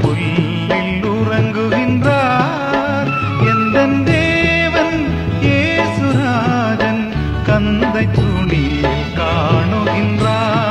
புல்லில் உறங்குகின்றார். எந்த தேவன்? ஏசுராஜன் கந்தை துணியில் காணுகின்றார்.